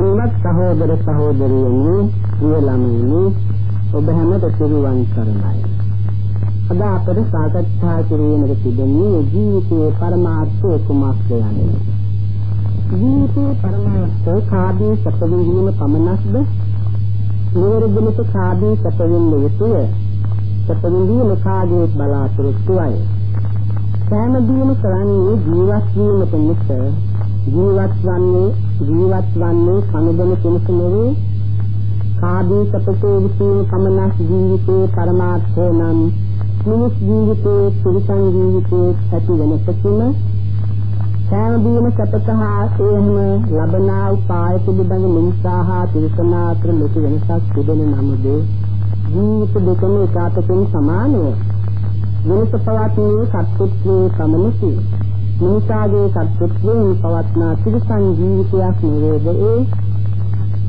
පින්වත් සහෝදර සහෝදරියනි ප්‍රිය ළමයිනි ඔබ හැමත පිරුවන් කරනයි. අද අපට සාකච්ඡා කිරීමට තිබෙන්නේ ජීවිතයේ පරමාර්ථය කුමක්ද යන්නේ? ජීවිතයේ පරමාර්ථය කාදී සැපවීම පමණක්ද? නිවැරදිව කාදී සැපවෙන්න යුතුය සැපවීම කාගේ බලාපොරොත්තුවයි? සෑම දිනම කරන්නේ ජීවත් වීමට මිස ජීවත් වන්නේ ජීවත් වන්නේ කනදෙන කෙනෙකු නෙවේ කාදී සපතේ විසීම පමණක් ජීවිතේ පරමාර්ථය නම් මිනිස් ජීවිතේ පුරුෂන් ජීවිතේ ඇති වෙනසකින් සෑම සපතහා එහෙම ලබනා උපාය පිළිබඳ මිනිසාහා තිරසනා අතර ලොකු වෙනසක් තිබෙන නමුද? ජීවිත දෙකම එකාතකින් සමානය වෙනස පවත්න්නේ සත්‍යත්වයේ සමනසි මිනිසාගේ සත්‍යත්වයෙන් පවත්නා තිරසන් ජීවිතයක් නෙවේද ඒ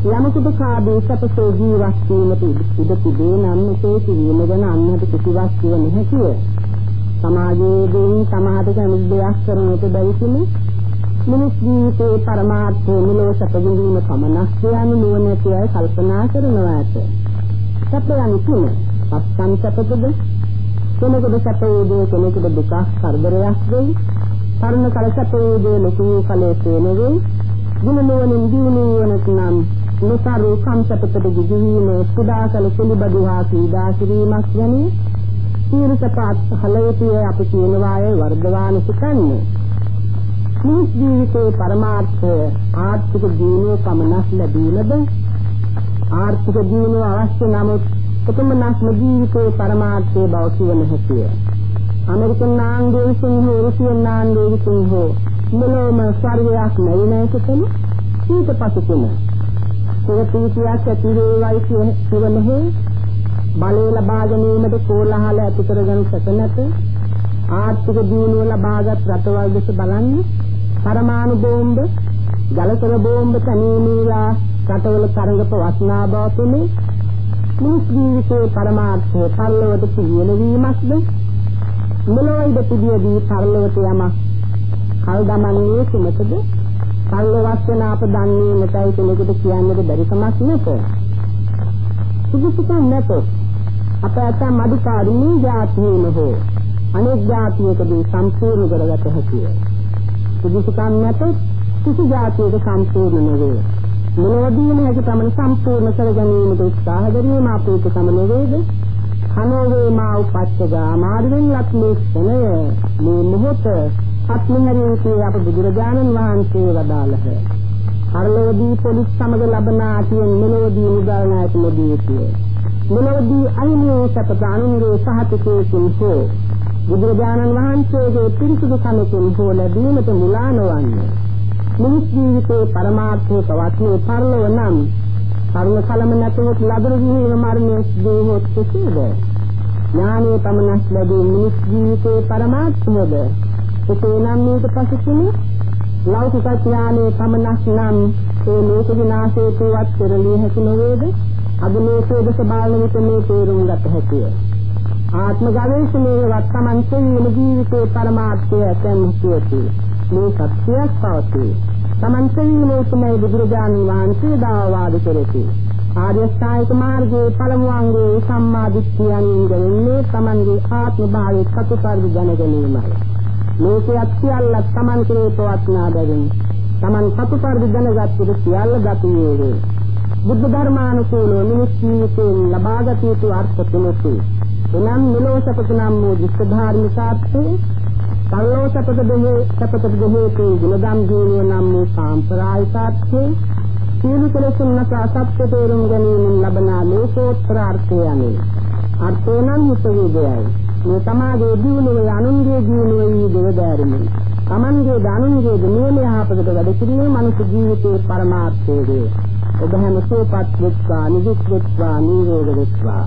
යමකුට කාබේ සපසෝ ජීවත් වීමට ඉඩ තිබේ නම් ඒ කිරීම ගැන අන්නට කිසිවක් කිව නොහැකිය. සමාජයේ දෙයින් සමාජයට කැමති දෙයක් කරනට බැරිසුම මිනිස් ජීවිතයේ පරමාර්ථය මෙලොව සැප විඳීම පමණක් කියන්නේ නුවණැති අය කල්පනා කරනවා ඇත. සැප යන්නේ තුන. පස්සම් සැපද? කෙනෙකුට සැප වේදේ කෙනෙකුට දුක කරදරයක් වෙයි. පරණ කල සැප වේදේ ලොකු කලේ වෙනවේ. ගුණ නුවණින් දිනු වනත් නම් නොසරු සංසපතට ගිහිවීම කුඩා කල පිළිබඳු හා සීදා කිරීමක් වැනි තීරසපාත් හලයතිය අපි කියනවායේ වර්ධවාන සිතන්නේ. මේ ජීවිතේ පරමාර්ථය ආර්ථික දියුණුව පමණක් ලැබීමද? ආර්ථික දියුණුව අවශ්‍ය නමුත් උතුම්නස්ම ජීවිතේ පරමාර්ථය බව කියන හැකිය ඇමරිකන් නාංගයේ විසින් හෝ රුසියන් නාංගයේ විසින් හෝ මෙලොවම ස්වර්ගයක් නැයි නැකතන ඊට පසු කෙනා ප්‍රීතියක් ඇති වේවයි කියනෙහි බලය ලබා ගැනීමට කෝලහල ඇති කරගනු සැකනැත ආර්ථික දියුණුව ලබාගත් රටවල් දෙස බලන්නේ පරමාණු බෝම්බ ජලතල බෝම්බ තනීමීලා රටවල තරඟ පවස්නා බව තුනේ මිනිස් ජීවිතයේ පරමාර්ථය පරලොවට පිළියෙල වීමක්ද මෙලොවයිද පිළියෙදී පරලොවට යමක් කල් දමන්නේ කුමකද කල්ලවත් වෙන අප දන්නේ නැතයි කෙනෙකුට කියන්නද බැරි කමක් නැත. සුදුසුකම් නැත. අප ඇතම් අධිකාරිණී ජාතියේම හෝ අනෙක් ජාතියකදී සම්පූර්ණ කරගත හැකිය. සුදුසුකම් නැත කිසි ජාතියක සම්පූර්ණ නෙවේ. මොනවදීම හැකි පමණ සම්පූර්ණ කර ගැනීමට උත්සාහ ගැනීම අපේක සම නෙවේද? කනෝවේ මා උපච්චගා මාර්ගෙන් ලත් මේ ස්නය මේ මොහොත අත්මිනරීකේ අප බුදුරජාණන් වහන්සේ වදාළහ. අරලෝදී පොලිස් සමග ලබන ආතියෙන් මෙලොවදී මුදල් නැති මොදීතිය. මෙලොවදී අහිමියෝ සපත අනුන්ගේ සහතිකයෙන් හෝ බුදුරජාණන් වහන්සේගේ පිරිසුදු කමකින් හෝ ලැබීමට මුලා නොවන්නේ. මිනිස් ජීවිතයේ පරමාර්ථය පවත්නේ පරලොව නම් කරුණ කලම නැතුව ලදරු ජීවන මරණය දෙහොත් කෙසේද? ඥානයේ පමණක් ලැබී මිනිස් ජීවිතයේ පරමාර්ථයද එසේනම් මේක පසුතුනේ ලෞකික ඥානයේ පමණක් නම් ඒ ලෝක විනාශයේ තුවත් පෙරළිය හැකි නොවේද? අද මේකේ දස බාලන විට මේ තේරුම් ගත හැකිය. ආත්ම ගවේෂණයේ වත්තමන් සෙවීම ජීවිතයේ පරමාර්ථය ඇතැම් කියති. මේ සත්‍යයක් පවතී. තමන් සෙවීම උතුමයි බුදුරජාණන් වහන්සේ දාවාද කෙරෙති. ආර්ය ශ්‍රායික මාර්ගයේ පළමු අංගයේ සම්මා දිට්ඨියන් ඉගෙනන්නේ තමන්ගේ ආත්ම භාවයේ සතුටාර්ග දැන ගැනීමයි. ලෝකයක් සියල්ල Taman කෙරේ පවත්නා බැවින් Taman සතුටර්ධ දැනගත් විට සියල්ල ගතියේ වේ. බුද්ධ ධර්මානුකූලව මිනිස් ජීවිතයෙන් ලබාගත යුතු අර්ථ තුනකි. එනම් මෙලෝ සපත නම් වූ දුෂ්ට ධාර්මිකාර්ථේ පල්ලෝ සපත දෙහි සපත දෙහි ගුණධම් ජීවන නම් වූ සාම්ප්‍රායිකාර්ථේ සියලු කෙලෙසුන් නැස සත්‍ය තේරුම් ගැනීමෙන් ලබනා ලෝකෝත්තර අර්ථය යන්නේ. අර්ථය නම් හිත වේදයයි. මේ තමාගේ දියුණුවේ අනුන්ගේ දියුණුවේ දෙවදාරමි. Tamanගේ දානුන්ගේ නියමය යහපතට වැඩ කිරීම මනුෂ්‍ය ජීවිතයේ පරමාර්ථයේදී ඔබ හැම සෝපත් වෙත්වා නිදුක් වෙත්වා නිරෝග වෙත්වා